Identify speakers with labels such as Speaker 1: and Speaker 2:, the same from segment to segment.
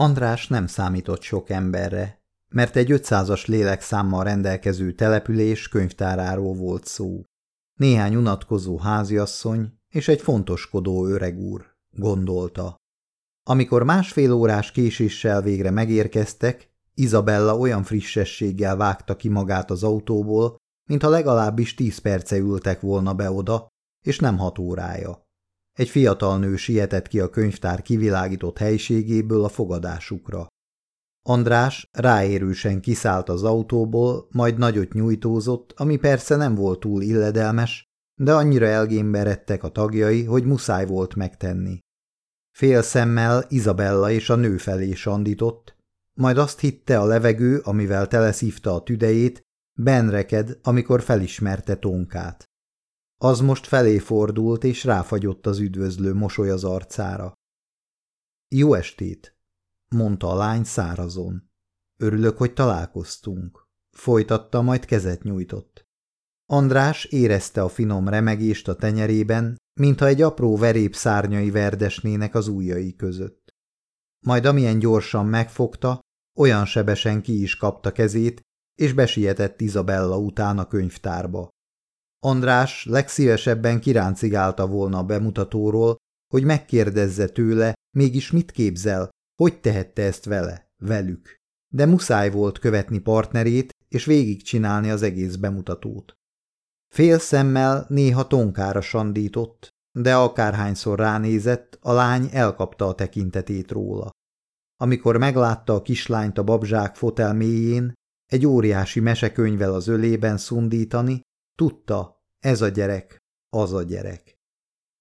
Speaker 1: András nem számított sok emberre, mert egy 500-as lélekszámmal rendelkező település könyvtáráról volt szó. Néhány unatkozó háziasszony és egy fontoskodó öreg úr, gondolta. Amikor másfél órás késéssel végre megérkeztek, Izabella olyan frissességgel vágta ki magát az autóból, mintha legalábbis tíz perce ültek volna be oda, és nem hat órája. Egy fiatal nő sietett ki a könyvtár kivilágított helységéből a fogadásukra. András ráérősen kiszállt az autóból, majd nagyot nyújtózott, ami persze nem volt túl illedelmes, de annyira elgémberedtek a tagjai, hogy muszáj volt megtenni. Fél szemmel Izabella és a nő felé sandított, majd azt hitte a levegő, amivel teleszívta a tüdejét, benreked, amikor felismerte Tonkát. Az most felé fordult, és ráfagyott az üdvözlő mosoly az arcára. Jó estét, mondta a lány szárazon. Örülök, hogy találkoztunk. Folytatta, majd kezet nyújtott. András érezte a finom remegést a tenyerében, mintha egy apró verép szárnyai verdesnének az ujjai között. Majd amilyen gyorsan megfogta, olyan sebesen ki is kapta kezét, és besietett Izabella után a könyvtárba. András legszívesebben kiráncigálta volna a bemutatóról, hogy megkérdezze tőle, mégis mit képzel, hogy tehette ezt vele, velük. De muszáj volt követni partnerét, és végigcsinálni az egész bemutatót. Fél szemmel néha tonkára sandított, de akárhányszor ránézett, a lány elkapta a tekintetét róla. Amikor meglátta a kislányt a babzsák fotel mélyén, egy óriási mesekönyvvel az ölében szundítani, tudta, ez a gyerek, az a gyerek.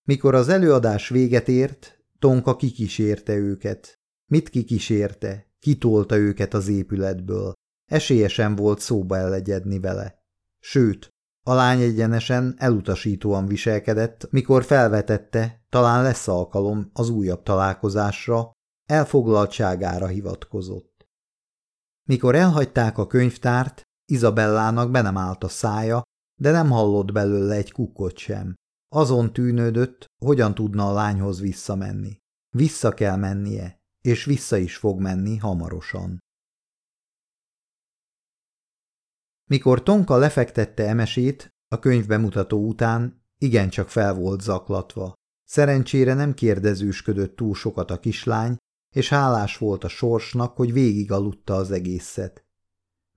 Speaker 1: Mikor az előadás véget ért, Tonka kikísérte őket. Mit kikísérte? Kitolta őket az épületből. Esélyesen volt szóba elegyedni vele. Sőt, a lány egyenesen elutasítóan viselkedett, mikor felvetette, talán lesz alkalom az újabb találkozásra, elfoglaltságára hivatkozott. Mikor elhagyták a könyvtárt, Izabellának be nem állt a szája, de nem hallott belőle egy kukkot sem. Azon tűnődött, hogyan tudna a lányhoz visszamenni. Vissza kell mennie, és vissza is fog menni hamarosan. Mikor Tonka lefektette emesét, a könyvbemutató után igencsak fel volt zaklatva. Szerencsére nem kérdezősködött túl sokat a kislány, és hálás volt a sorsnak, hogy végig aludta az egészet.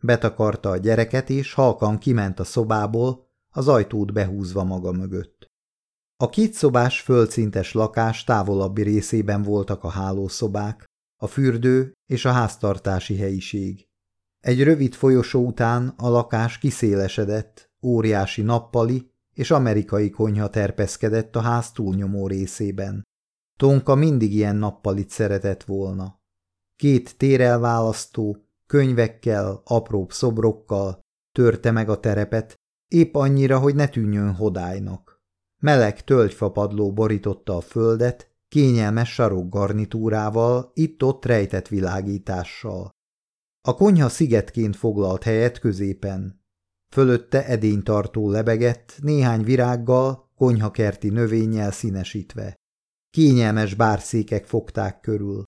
Speaker 1: Betakarta a gyereket, és halkan kiment a szobából, az ajtót behúzva maga mögött. A kétszobás földszintes lakás távolabbi részében voltak a hálószobák, a fürdő és a háztartási helyiség. Egy rövid folyosó után a lakás kiszélesedett, óriási nappali és amerikai konyha terpeszkedett a ház túlnyomó részében. Tonka mindig ilyen nappalit szeretett volna. Két térelválasztó, könyvekkel, apróbb szobrokkal törte meg a terepet, épp annyira, hogy ne tűnjön hodálynak. Meleg tölgyfapadló borította a földet, kényelmes sarokgarnitúrával, itt-ott rejtett világítással. A konyha szigetként foglalt helyet középen. Fölötte edénytartó lebegett, néhány virággal, konyhakerti növényjel színesítve. Kényelmes bárszékek fogták körül.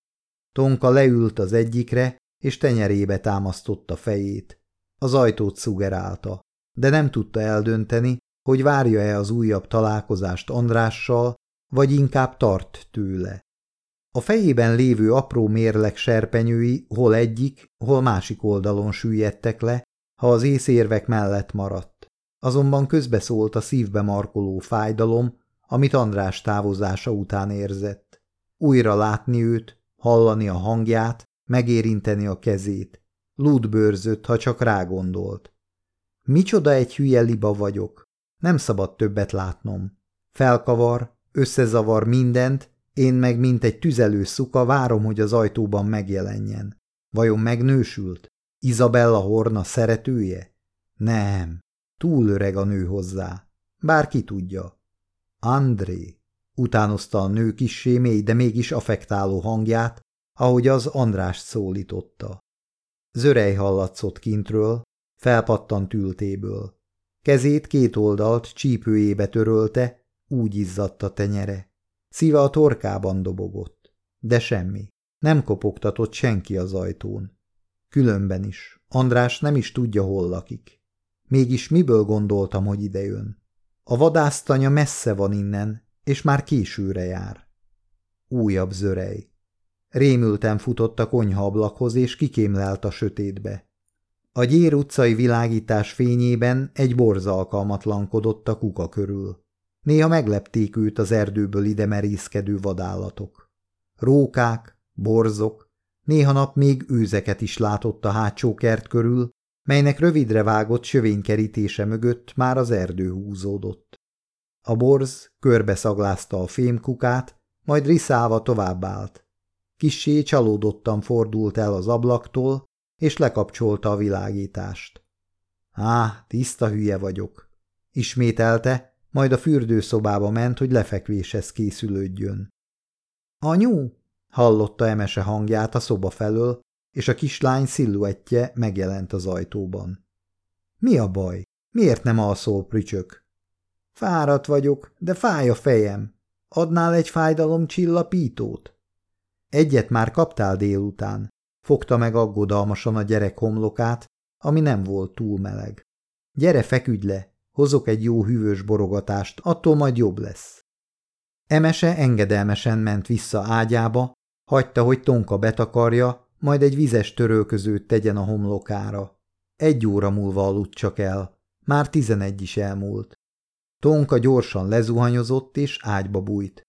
Speaker 1: Tonka leült az egyikre, és tenyerébe támasztotta fejét. Az ajtót szugerálta, de nem tudta eldönteni, hogy várja-e az újabb találkozást Andrással, vagy inkább tart tőle. A fejében lévő apró mérleg serpenyői hol egyik, hol másik oldalon süllyedtek le, ha az észérvek mellett maradt. Azonban közbeszólt a szívbe markoló fájdalom, amit András távozása után érzett. Újra látni őt, hallani a hangját, megérinteni a kezét. Lúdbőrzött, ha csak rágondolt. Micsoda egy hülye liba vagyok. Nem szabad többet látnom. Felkavar, összezavar mindent, én meg mint egy tüzelő szuka várom, hogy az ajtóban megjelenjen. Vajon megnősült? Izabella Horna szeretője? Nem, túl öreg a nő hozzá. Bár ki tudja. André, utánozta a nő kissé mély, de mégis affektáló hangját, ahogy az András szólította. Zörej hallatszott kintről, felpattant ültéből. Kezét két oldalt csípőjébe törölte, úgy izzadt a tenyere. Szíve a torkában dobogott. De semmi. Nem kopogtatott senki az ajtón. Különben is. András nem is tudja, hol lakik. Mégis miből gondoltam, hogy idejön? A vadásztanya messze van innen, és már későre jár. Újabb zörej. Rémülten futott a konyhaablakhoz, és kikémlelt a sötétbe. A gyér utcai világítás fényében egy borza alkalmatlankodott a kuka körül. Néha meglepték őt az erdőből ide merészkedő vadállatok. Rókák, borzok, néha nap még őzeket is látott a hátsó kert körül, melynek rövidre vágott sövénykerítése mögött már az erdő húzódott. A borz körbe szaglázta a fémkukát, majd riszálva továbbált. Kissé csalódottan fordult el az ablaktól, és lekapcsolta a világítást. Á, tiszta hülye vagyok, ismételte, majd a fürdőszobába ment, hogy lefekvéshez készülődjön. Anyu, hallotta Emese hangját a szoba felől, és a kislány szilluettje megjelent az ajtóban. Mi a baj? Miért nem alszol, prücsök? Fáradt vagyok, de fáj a fejem. Adnál egy fájdalomcsillapítót? Egyet már kaptál délután. Fogta meg aggodalmasan a gyerek homlokát, ami nem volt túl meleg. Gyere, feküdj le, hozok egy jó hűvös borogatást, attól majd jobb lesz. Emese engedelmesen ment vissza ágyába, hagyta, hogy Tonka betakarja, majd egy vizes törölközőt tegyen a homlokára. Egy óra múlva aludt csak el, már tizenegy is elmúlt. Tonka gyorsan lezuhanyozott és ágyba bújt.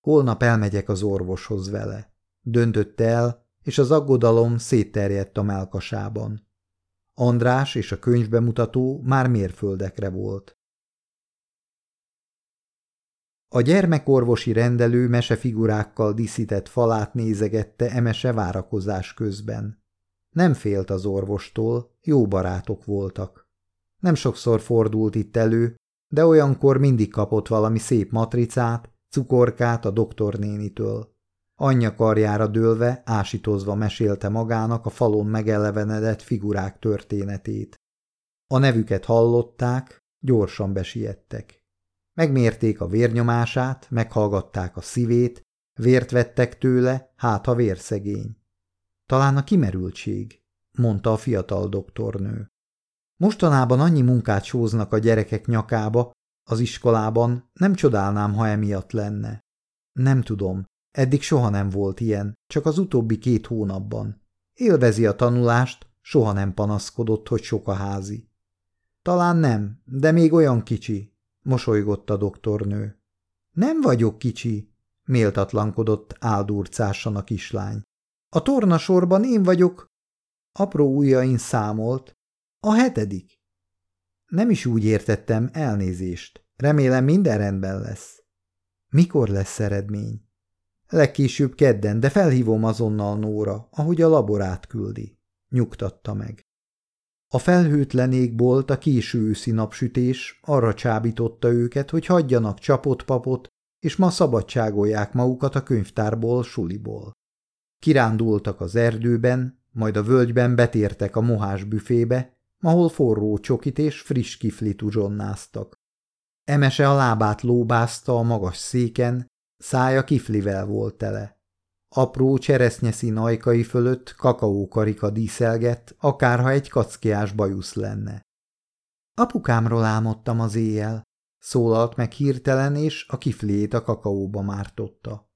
Speaker 1: Holnap elmegyek az orvoshoz vele. Döntötte el, és az aggodalom szétterjedt a melkasában. András és a könyvbemutató már mérföldekre volt. A gyermekorvosi rendelő mesefigurákkal díszített falát nézegette emese várakozás közben. Nem félt az orvostól, jó barátok voltak. Nem sokszor fordult itt elő, de olyankor mindig kapott valami szép matricát, cukorkát a doktornénitől. Anyja karjára dőlve, ásítozva mesélte magának a falon megelevenedett figurák történetét. A nevüket hallották, gyorsan besiettek. Megmérték a vérnyomását, meghallgatták a szívét, vért vettek tőle, hát a vérszegény. Talán a kimerültség, mondta a fiatal doktornő. Mostanában annyi munkát sóznak a gyerekek nyakába, az iskolában, nem csodálnám, ha emiatt lenne. Nem tudom, eddig soha nem volt ilyen, csak az utóbbi két hónapban. Élvezi a tanulást, soha nem panaszkodott, hogy sok a házi. Talán nem, de még olyan kicsi, mosolygott a doktornő. Nem vagyok kicsi, méltatlankodott áldurcásan a kislány. A tornasorban én vagyok. Apró ujjain számolt. A hetedik. Nem is úgy értettem, elnézést. Remélem minden rendben lesz. Mikor lesz eredmény? Legkésőbb kedden, de felhívom azonnal Nóra, ahogy a laborát küldi. Nyugtatta meg. A felhőtlen égbolt, a késő őszi napsütés arra csábította őket, hogy hagyjanak csapott papot, és ma szabadságolják magukat a könyvtárból, suliból. Kirándultak az erdőben, majd a völgyben betértek a mohás büfébe, ahol forró csokit és friss kiflit uzsonnáztak. Emese a lábát lóbázta a magas széken, szája kiflivel volt tele. Apró cseresznyeszín ajkai fölött kakaókarika díszelgett, akárha egy kackiás bajusz lenne. Apukámról álmodtam az éjjel, szólalt meg hirtelen, és a kiflét a kakaóba mártotta.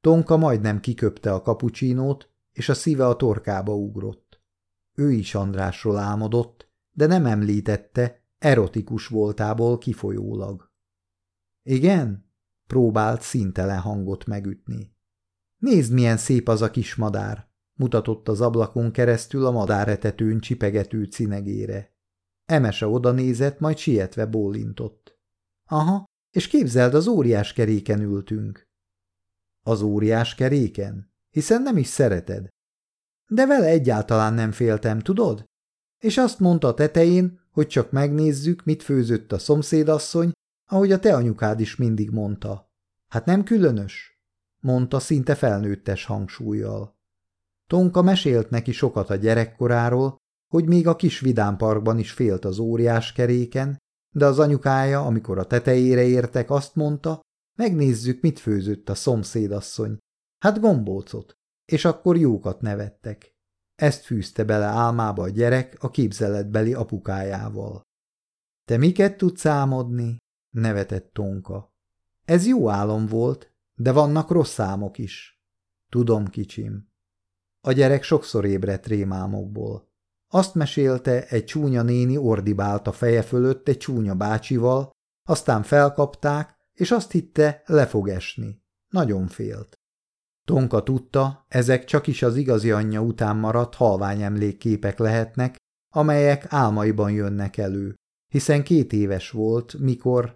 Speaker 1: Tonka majdnem kiköpte a kapucsinót, és a szíve a torkába ugrott. Ő is Andrásról álmodott, de nem említette, erotikus voltából kifolyólag. Igen? Próbált szintelen hangot megütni. Nézd, milyen szép az a kis madár, mutatott az ablakon keresztül a madáretetőn csipegető cinegére. Emese oda nézett, majd sietve bólintott. Aha, és képzeld, az óriás keréken ültünk. Az óriás keréken? Hiszen nem is szereted. De vele egyáltalán nem féltem, tudod? És azt mondta a tetején, hogy csak megnézzük, mit főzött a szomszédasszony, ahogy a te anyukád is mindig mondta. Hát nem különös? mondta szinte felnőttes hangsúlyjal. Tonka mesélt neki sokat a gyerekkoráról, hogy még a kis vidámparkban is félt az óriás keréken, de az anyukája, amikor a tetejére értek, azt mondta, megnézzük, mit főzött a szomszédasszony. Hát gombócot. és akkor jókat nevettek. Ezt fűzte bele álmába a gyerek a képzeletbeli apukájával. Te miket tudsz álmodni? Nevetett Tonka. Ez jó álom volt, de vannak rossz álmok is. Tudom, kicsim. A gyerek sokszor ébredt rémálmokból. Azt mesélte, egy csúnya néni ordibált a feje fölött egy csúnya bácsival, aztán felkapták, és azt hitte, le fog esni. Nagyon félt. Tonka tudta, ezek csak is az igazi anyja után maradt halvány emlékképek lehetnek, amelyek álmaiban jönnek elő, hiszen két éves volt, mikor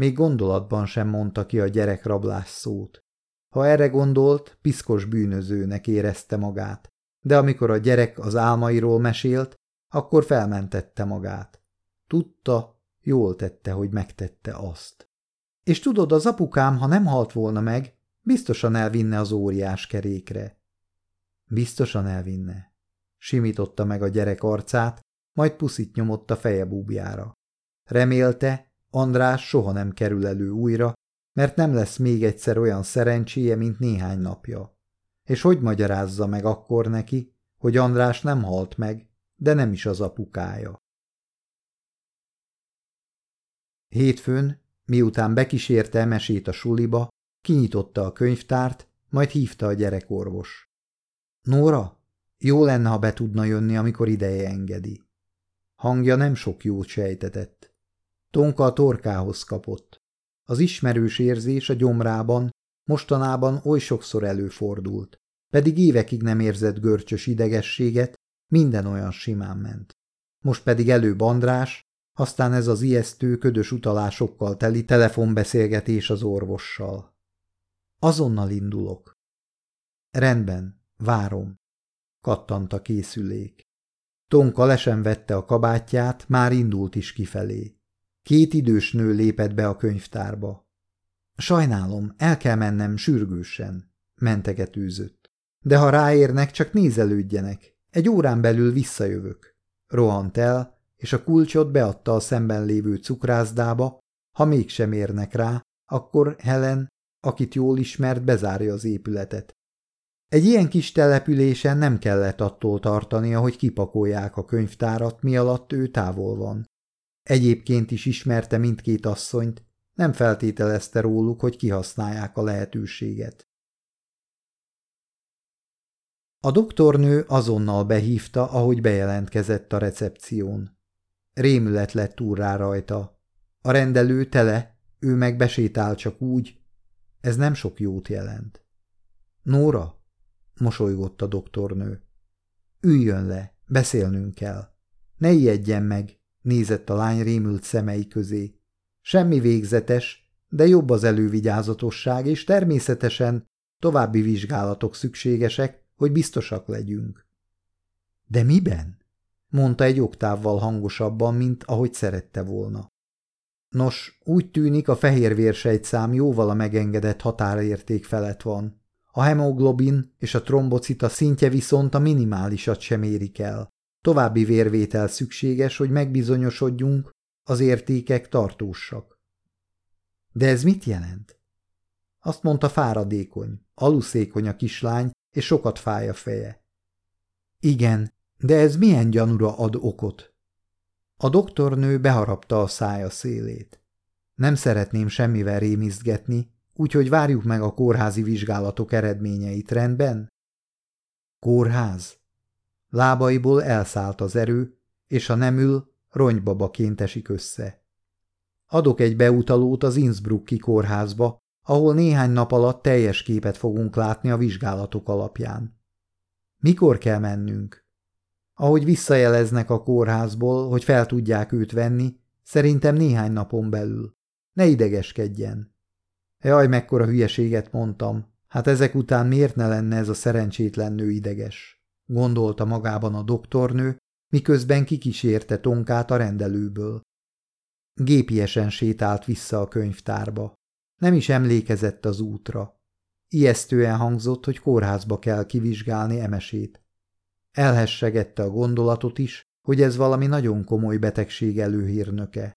Speaker 1: még gondolatban sem mondta ki a gyerek rablás szót. Ha erre gondolt, piszkos bűnözőnek érezte magát, de amikor a gyerek az álmairól mesélt, akkor felmentette magát. Tudta, jól tette, hogy megtette azt. És tudod, az apukám, ha nem halt volna meg, biztosan elvinne az óriás kerékre. Biztosan elvinne. Simította meg a gyerek arcát, majd puszit nyomott a feje búbjára. Remélte, András soha nem kerül elő újra, mert nem lesz még egyszer olyan szerencséje, mint néhány napja. És hogy magyarázza meg akkor neki, hogy András nem halt meg, de nem is az apukája. Hétfőn, miután bekísérte mesét a suliba, kinyitotta a könyvtárt, majd hívta a gyerekorvos. Nóra, jó lenne, ha be tudna jönni, amikor ideje engedi. Hangja nem sok jót sejtetett. Tonka a torkához kapott. Az ismerős érzés a gyomrában mostanában oly sokszor előfordult, pedig évekig nem érzett görcsös idegességet, minden olyan simán ment. Most pedig előbb András, aztán ez az ijesztő, ködös utalásokkal teli telefonbeszélgetés az orvossal. Azonnal indulok. Rendben, várom. Kattant a készülék. Tonka lesen vette a kabátját, már indult is kifelé. Két idős nő lépett be a könyvtárba. Sajnálom, el kell mennem sürgősen, mentegetőzött. De ha ráérnek, csak nézelődjenek. Egy órán belül visszajövök. Rohant el, és a kulcsot beadta a szemben lévő cukrászdába, ha mégsem érnek rá, akkor Helen, akit jól ismert, bezárja az épületet. Egy ilyen kis településen nem kellett attól tartania, hogy kipakolják a könyvtárat, mi alatt ő távol van. Egyébként is ismerte mindkét asszonyt, nem feltételezte róluk, hogy kihasználják a lehetőséget. A doktornő azonnal behívta, ahogy bejelentkezett a recepción. Rémület lett úrrá rajta. A rendelő tele, ő meg besétál csak úgy. Ez nem sok jót jelent. Nóra, mosolygott a doktornő. Üljön le, beszélnünk kell. Ne ijedjen meg, nézett a lány rémült szemei közé. Semmi végzetes, de jobb az elővigyázatosság, és természetesen további vizsgálatok szükségesek, hogy biztosak legyünk. De miben? mondta egy oktávval hangosabban, mint ahogy szerette volna. Nos, úgy tűnik a fehérvérsejtszám jóval a megengedett határérték felett van. A hemoglobin és a trombocita szintje viszont a minimálisat sem érik el. További vérvétel szükséges, hogy megbizonyosodjunk, az értékek tartósak. De ez mit jelent? Azt mondta fáradékony, aluszékony a kislány, és sokat fáj a feje. Igen, de ez milyen gyanúra ad okot? A doktornő beharapta a szája szélét. Nem szeretném semmivel rémizgetni, úgyhogy várjuk meg a kórházi vizsgálatok eredményeit, rendben? Kórház? Lábaiból elszállt az erő, és ha nem ül, ronybabaként esik össze. Adok egy beutalót az Innsbrucki kórházba, ahol néhány nap alatt teljes képet fogunk látni a vizsgálatok alapján. Mikor kell mennünk? Ahogy visszajeleznek a kórházból, hogy fel tudják őt venni, szerintem néhány napon belül. Ne idegeskedjen. Jaj, mekkora hülyeséget mondtam. Hát ezek után miért ne lenne ez a szerencsétlen nő ideges? Gondolta magában a doktornő, miközben kikísérte Tonkát a rendelőből. Gépiesen sétált vissza a könyvtárba. Nem is emlékezett az útra. Ijesztően hangzott, hogy kórházba kell kivizsgálni emesét. Elhessegette a gondolatot is, hogy ez valami nagyon komoly betegség előhírnöke.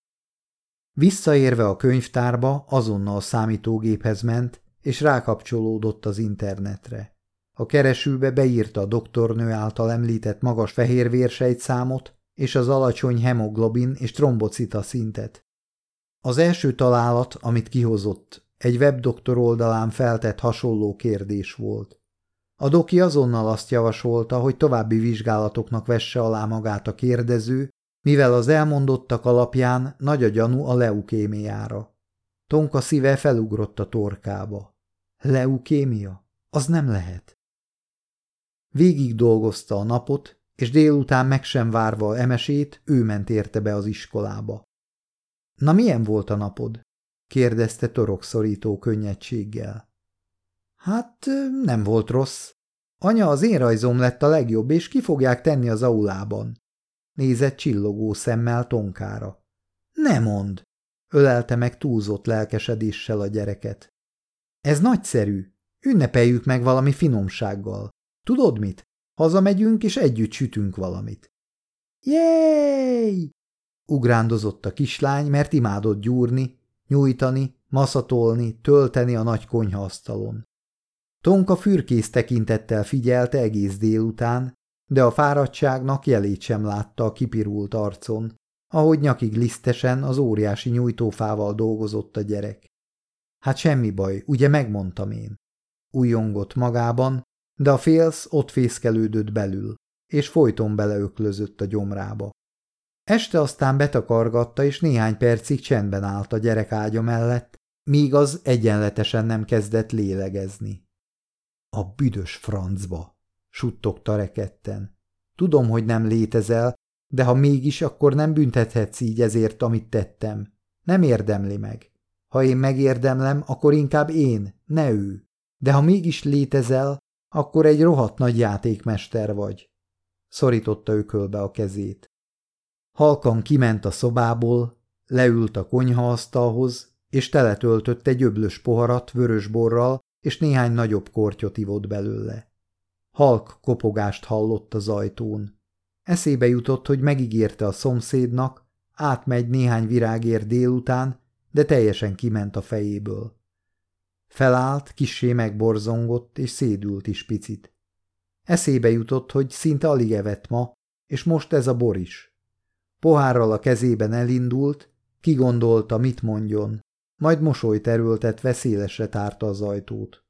Speaker 1: Visszaérve a könyvtárba, azonnal a számítógéphez ment, és rákapcsolódott az internetre. A keresőbe beírta a doktornő által említett magas fehérvérsejtszámot és az alacsony hemoglobin és trombocita szintet. Az első találat, amit kihozott, egy webdoktor oldalán feltett hasonló kérdés volt. A doki azonnal azt javasolta, hogy további vizsgálatoknak vesse alá magát a kérdező, mivel az elmondottak alapján nagy a gyanú a leukémiára. Tonka szíve felugrott a torkába. Leukémia? Az nem lehet. Végig dolgozta a napot, és délután meg sem várva a emesét, ő ment érte be az iskolába. – Na milyen volt a napod? – kérdezte torokszorító könnyedséggel. – Hát nem volt rossz. Anya, az én rajzom lett a legjobb, és ki fogják tenni az aulában. Nézett csillogó szemmel Tonkára. – Ne mond! – ölelte meg túlzott lelkesedéssel a gyereket. – Ez nagyszerű. Ünnepeljük meg valami finomsággal. Tudod mit? Hazamegyünk, és együtt sütünk valamit. Jéj! Ugrándozott a kislány, mert imádott gyúrni, nyújtani, maszatolni, tölteni a nagy konyhaasztalon. Tonka fürkész tekintettel figyelte egész délután, de a fáradtságnak jelét sem látta a kipirult arcon, ahogy nyakig lisztesen az óriási nyújtófával dolgozott a gyerek. Hát semmi baj, ugye megmondtam én. Újongott magában, de a félsz ott fészkelődött belül, és folyton beleöklözött a gyomrába. Este aztán betakargatta, és néhány percig csendben állt a gyerek ágya mellett, míg az egyenletesen nem kezdett lélegezni. A büdös francba, suttogta reketten. Tudom, hogy nem létezel, de ha mégis, akkor nem büntethetsz így ezért, amit tettem. Nem érdemli meg. Ha én megérdemlem, akkor inkább én, ne ő. De ha mégis létezel, akkor egy rohadt nagy játékmester vagy. Szorította ökölbe a kezét. Halkan kiment a szobából, leült a konyhaasztalhoz, és teletöltött egy öblös poharat vörös borral, és néhány nagyobb kortyot ivott belőle. Halk kopogást hallott az ajtón. Eszébe jutott, hogy megígérte a szomszédnak, átmegy néhány virágér délután, de teljesen kiment a fejéből. Felállt, kissé megborzongott, és szédült is picit. Eszébe jutott, hogy szinte alig evett ma, és most ez a bor is. Pohárral a kezében elindult, kigondolta, mit mondjon, majd mosolyt erőltetve szélesre tárta az ajtót.